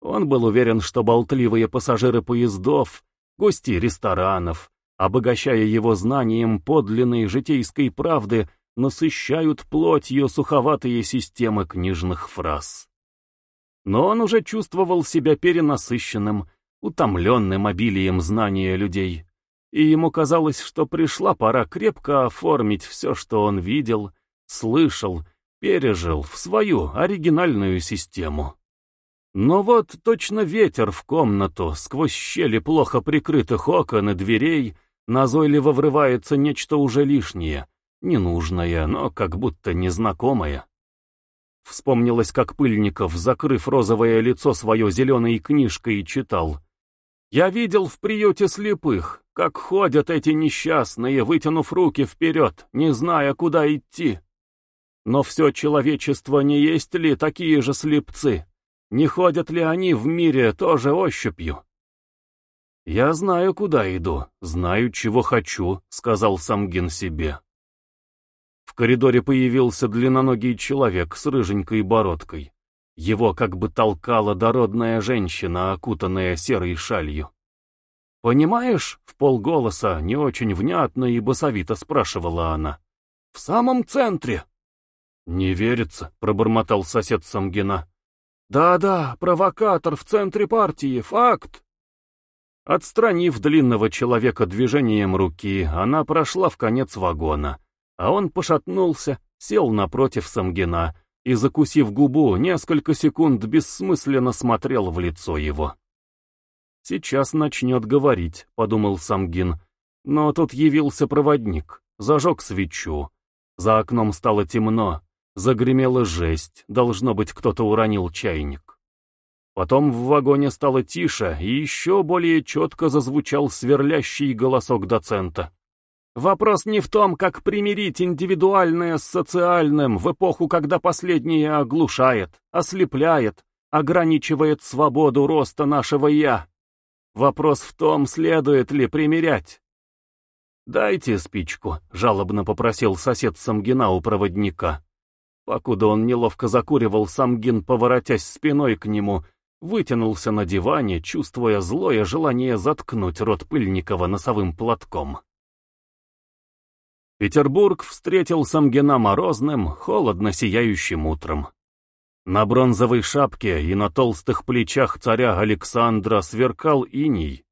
Он был уверен, что болтливые пассажиры поездов, гости ресторанов, обогащая его знанием подлинной житейской правды, насыщают плотью суховатые системы книжных фраз. Но он уже чувствовал себя перенасыщенным, утомленным обилием знания людей, и ему казалось, что пришла пора крепко оформить все, что он видел, слышал пережил в свою оригинальную систему. Но вот точно ветер в комнату, сквозь щели плохо прикрытых окон и дверей, назойливо врывается нечто уже лишнее, ненужное, но как будто незнакомое. Вспомнилось, как Пыльников, закрыв розовое лицо свое зеленой книжкой, читал. «Я видел в приюте слепых, как ходят эти несчастные, вытянув руки вперед, не зная, куда идти. Но все человечество не есть ли такие же слепцы? Не ходят ли они в мире тоже ощупью?» «Я знаю, куда иду, знаю, чего хочу», — сказал Самгин себе. В коридоре появился длинноногий человек с рыженькой бородкой. Его как бы толкала дородная женщина, окутанная серой шалью. «Понимаешь?» — в полголоса, не очень внятно и басовито спрашивала она. «В самом центре!» «Не верится», — пробормотал сосед Самгина. «Да-да, провокатор в центре партии, факт!» Отстранив длинного человека движением руки, она прошла в конец вагона а он пошатнулся, сел напротив Самгина и, закусив губу, несколько секунд бессмысленно смотрел в лицо его. «Сейчас начнет говорить», — подумал Самгин, но тут явился проводник, зажег свечу. За окном стало темно, загремела жесть, должно быть, кто-то уронил чайник. Потом в вагоне стало тише, и еще более четко зазвучал сверлящий голосок доцента. Вопрос не в том, как примирить индивидуальное с социальным в эпоху, когда последнее оглушает, ослепляет, ограничивает свободу роста нашего «я». Вопрос в том, следует ли примирять. «Дайте спичку», — жалобно попросил сосед Самгина у проводника. Покуда он неловко закуривал, Самгин, поворотясь спиной к нему, вытянулся на диване, чувствуя злое желание заткнуть рот Пыльникова носовым платком. Петербург встретил Самгина морозным, холодно сияющим утром. На бронзовой шапке и на толстых плечах царя Александра сверкал иней.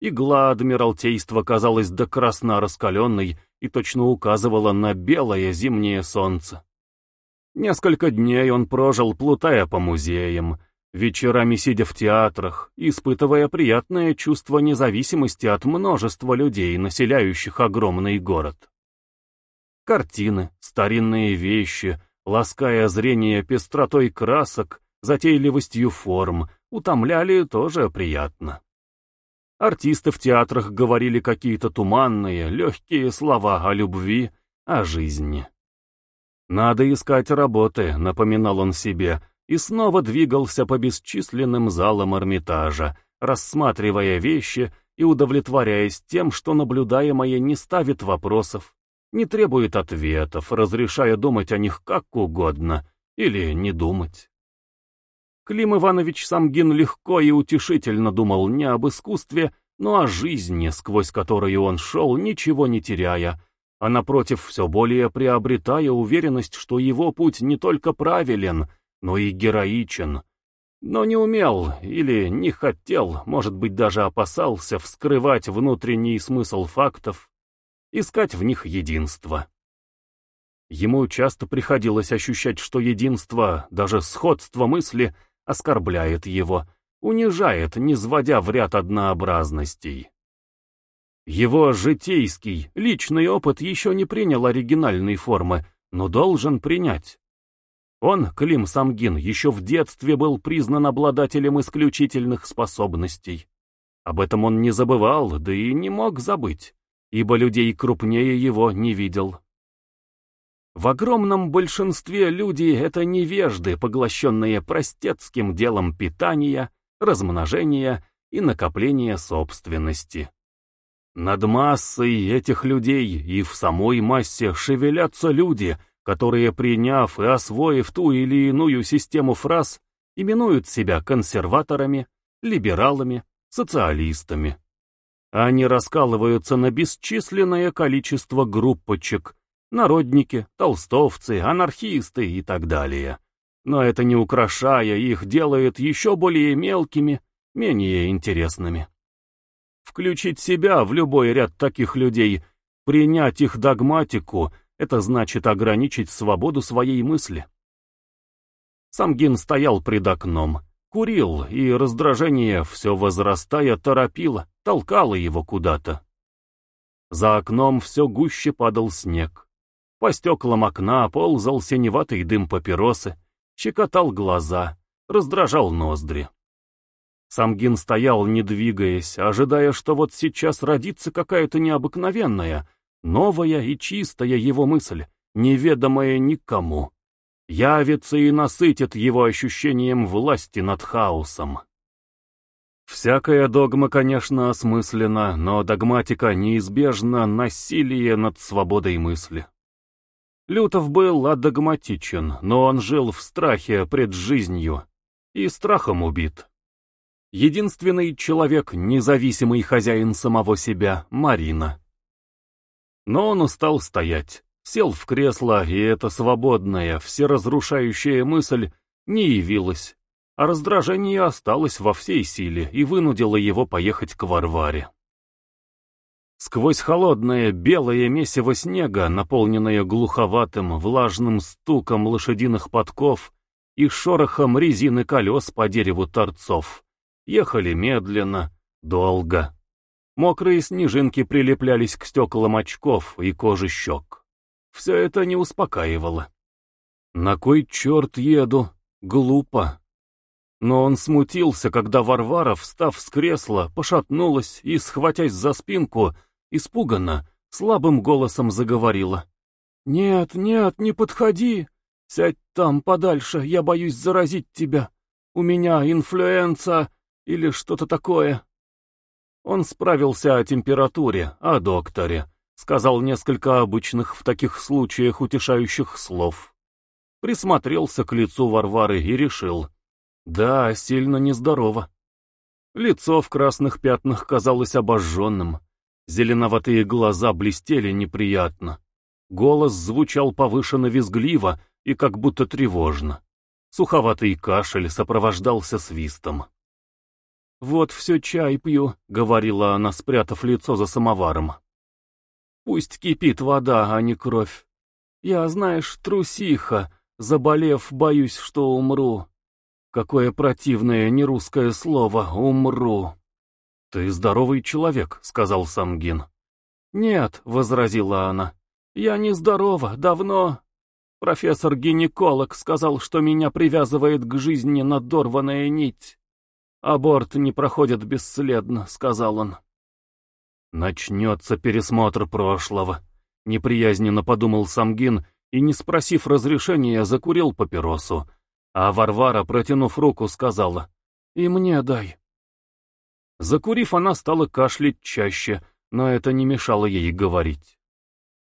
Игла Адмиралтейства казалась до красна раскаленной и точно указывала на белое зимнее солнце. Несколько дней он прожил, плутая по музеям, вечерами сидя в театрах, испытывая приятное чувство независимости от множества людей, населяющих огромный город. Картины, старинные вещи, лаская зрение пестротой красок, затейливостью форм, утомляли тоже приятно. Артисты в театрах говорили какие-то туманные, легкие слова о любви, о жизни. «Надо искать работы», — напоминал он себе, и снова двигался по бесчисленным залам Эрмитажа, рассматривая вещи и удовлетворяясь тем, что наблюдаемое не ставит вопросов, не требует ответов, разрешая думать о них как угодно или не думать. Клим Иванович Самгин легко и утешительно думал не об искусстве, но о жизни, сквозь которую он шел, ничего не теряя, а напротив все более приобретая уверенность, что его путь не только правилен, но и героичен, но не умел или не хотел, может быть даже опасался вскрывать внутренний смысл фактов, искать в них единство. Ему часто приходилось ощущать, что единство, даже сходство мысли, оскорбляет его, унижает, не сводя в ряд однообразностей. Его житейский, личный опыт еще не принял оригинальной формы, но должен принять. Он, Клим Самгин, еще в детстве был признан обладателем исключительных способностей. Об этом он не забывал, да и не мог забыть ибо людей крупнее его не видел. В огромном большинстве люди — это невежды, поглощенные простецким делом питания, размножения и накопления собственности. Над массой этих людей и в самой массе шевелятся люди, которые, приняв и освоив ту или иную систему фраз, именуют себя консерваторами, либералами, социалистами. Они раскалываются на бесчисленное количество группочек, народники, толстовцы, анархисты и так далее. Но это не украшая их делает еще более мелкими, менее интересными. Включить себя в любой ряд таких людей, принять их догматику, это значит ограничить свободу своей мысли. Самгин стоял пред окном, курил, и раздражение, все возрастая, торопило, толкало его куда-то. За окном все гуще падал снег. По стеклам окна ползал синеватый дым папиросы, щекотал глаза, раздражал ноздри. Самгин стоял, не двигаясь, ожидая, что вот сейчас родится какая-то необыкновенная, новая и чистая его мысль, неведомая никому. Явится и насытит его ощущением власти над хаосом. Всякая догма, конечно, осмыслена, но догматика неизбежно насилие над свободой мысли. Лютов был адогматичен, но он жил в страхе пред жизнью и страхом убит. Единственный человек, независимый хозяин самого себя, Марина. Но он устал стоять, сел в кресло, и эта свободная, всеразрушающая мысль не явилась, а раздражение осталось во всей силе и вынудило его поехать к Варваре. Сквозь холодное белое месиво снега, наполненное глуховатым, влажным стуком лошадиных подков и шорохом резины колес по дереву торцов, ехали медленно, долго. Мокрые снежинки прилеплялись к стеклам очков и коже щек. Все это не успокаивало. На кой черт еду? Глупо. Но он смутился, когда Варвара, встав с кресла, пошатнулась и, схватясь за спинку, испуганно, слабым голосом заговорила. «Нет, нет, не подходи! Сядь там подальше, я боюсь заразить тебя. У меня инфлюенса или что-то такое». Он справился о температуре, о докторе, сказал несколько обычных в таких случаях утешающих слов. Присмотрелся к лицу Варвары и решил. Да, сильно нездорово. Лицо в красных пятнах казалось обожженным. Зеленоватые глаза блестели неприятно. Голос звучал повышенно визгливо и как будто тревожно. Суховатый кашель сопровождался свистом. «Вот все чай пью», — говорила она, спрятав лицо за самоваром. «Пусть кипит вода, а не кровь. Я, знаешь, трусиха, заболев, боюсь, что умру. Какое противное нерусское слово «умру». «Ты здоровый человек», — сказал Самгин. «Нет», — возразила она, — «я не здорова, давно...» Профессор-гинеколог сказал, что меня привязывает к жизни надорванная нить. «Аборт не проходит бесследно», — сказал он. «Начнется пересмотр прошлого», — неприязненно подумал Самгин и, не спросив разрешения, закурил папиросу. А Варвара, протянув руку, сказала, «И мне дай». Закурив, она стала кашлять чаще, но это не мешало ей говорить.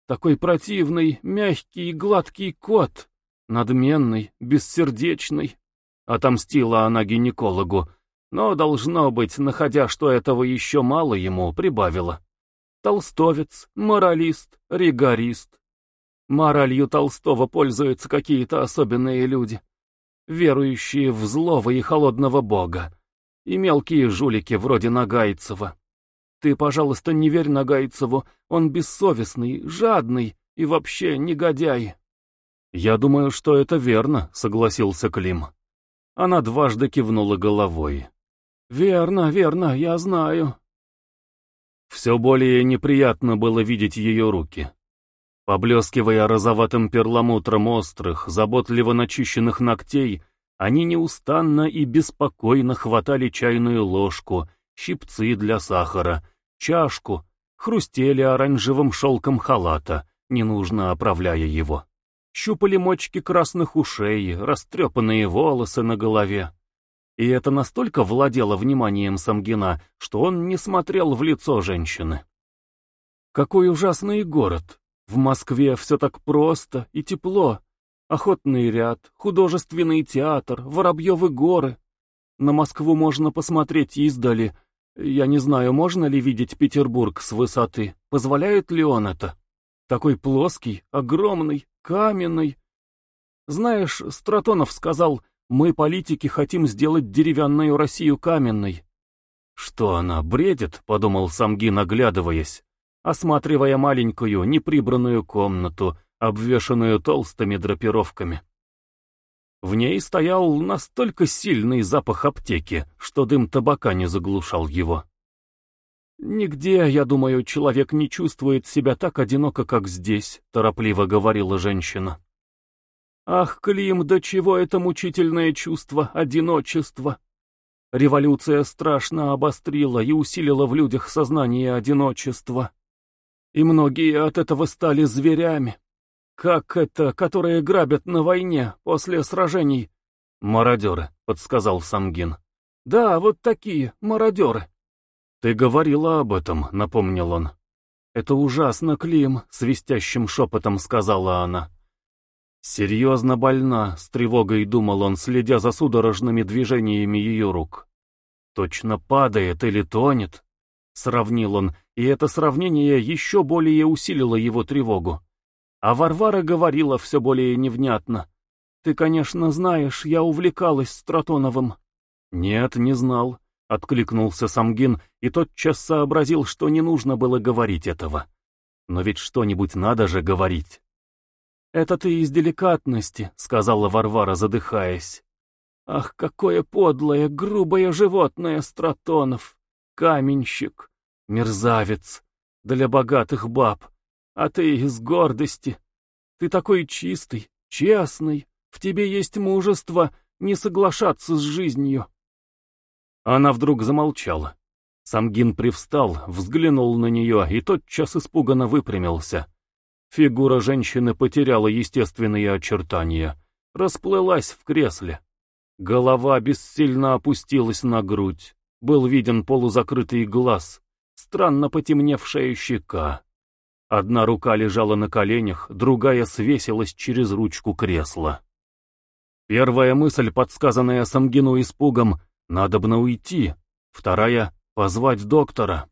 «Такой противный, мягкий, гладкий кот, надменный, бессердечный», — отомстила она гинекологу, но, должно быть, находя, что этого еще мало ему, прибавила. Толстовец, моралист, ригорист. Моралью Толстого пользуются какие-то особенные люди, верующие в злого и холодного бога, и мелкие жулики вроде Нагайцева. Ты, пожалуйста, не верь Нагайцеву, он бессовестный, жадный и вообще негодяй. Я думаю, что это верно, согласился Клим. Она дважды кивнула головой. «Верно, верно, я знаю». Все более неприятно было видеть ее руки. Поблескивая розоватым перламутром острых, заботливо начищенных ногтей, они неустанно и беспокойно хватали чайную ложку, щипцы для сахара, чашку, хрустели оранжевым шелком халата, ненужно оправляя его. Щупали мочки красных ушей, растрепанные волосы на голове. И это настолько владело вниманием Самгина, что он не смотрел в лицо женщины. Какой ужасный город! В Москве все так просто и тепло. Охотный ряд, художественный театр, Воробьевы горы. На Москву можно посмотреть издали. Я не знаю, можно ли видеть Петербург с высоты. Позволяет ли он это? Такой плоский, огромный, каменный. Знаешь, Стратонов сказал, мы, политики, хотим сделать деревянную Россию каменной. Что она, бредит, подумал Самгин, оглядываясь, осматривая маленькую, неприбранную комнату, обвешанную толстыми драпировками. В ней стоял настолько сильный запах аптеки, что дым табака не заглушал его. «Нигде, я думаю, человек не чувствует себя так одиноко, как здесь», — торопливо говорила женщина. «Ах, Клим, до чего это мучительное чувство, одиночество!» Революция страшно обострила и усилила в людях сознание одиночества. И многие от этого стали зверями. Как это, которые грабят на войне после сражений? Мародеры, подсказал Самгин. Да, вот такие, мародеры. Ты говорила об этом, напомнил он. Это ужасно, Клим, свистящим шепотом сказала она. Серьезно больна, с тревогой думал он, следя за судорожными движениями ее рук. Точно падает или тонет, сравнил он, и это сравнение еще более усилило его тревогу. А Варвара говорила все более невнятно. «Ты, конечно, знаешь, я увлекалась Стратоновым». «Нет, не знал», — откликнулся Самгин и тотчас сообразил, что не нужно было говорить этого. «Но ведь что-нибудь надо же говорить». «Это ты из деликатности», — сказала Варвара, задыхаясь. «Ах, какое подлое, грубое животное Стратонов! Каменщик, мерзавец, для богатых баб, а ты из гордости. Ты такой чистый, честный, в тебе есть мужество не соглашаться с жизнью. Она вдруг замолчала. Самгин привстал, взглянул на нее и тотчас испуганно выпрямился. Фигура женщины потеряла естественные очертания, расплылась в кресле. Голова бессильно опустилась на грудь, был виден полузакрытый глаз, странно потемневшая щека. Одна рука лежала на коленях, другая свесилась через ручку кресла. Первая мысль, подсказанная Самгину испугом, «надо бы уйти», вторая — «позвать доктора».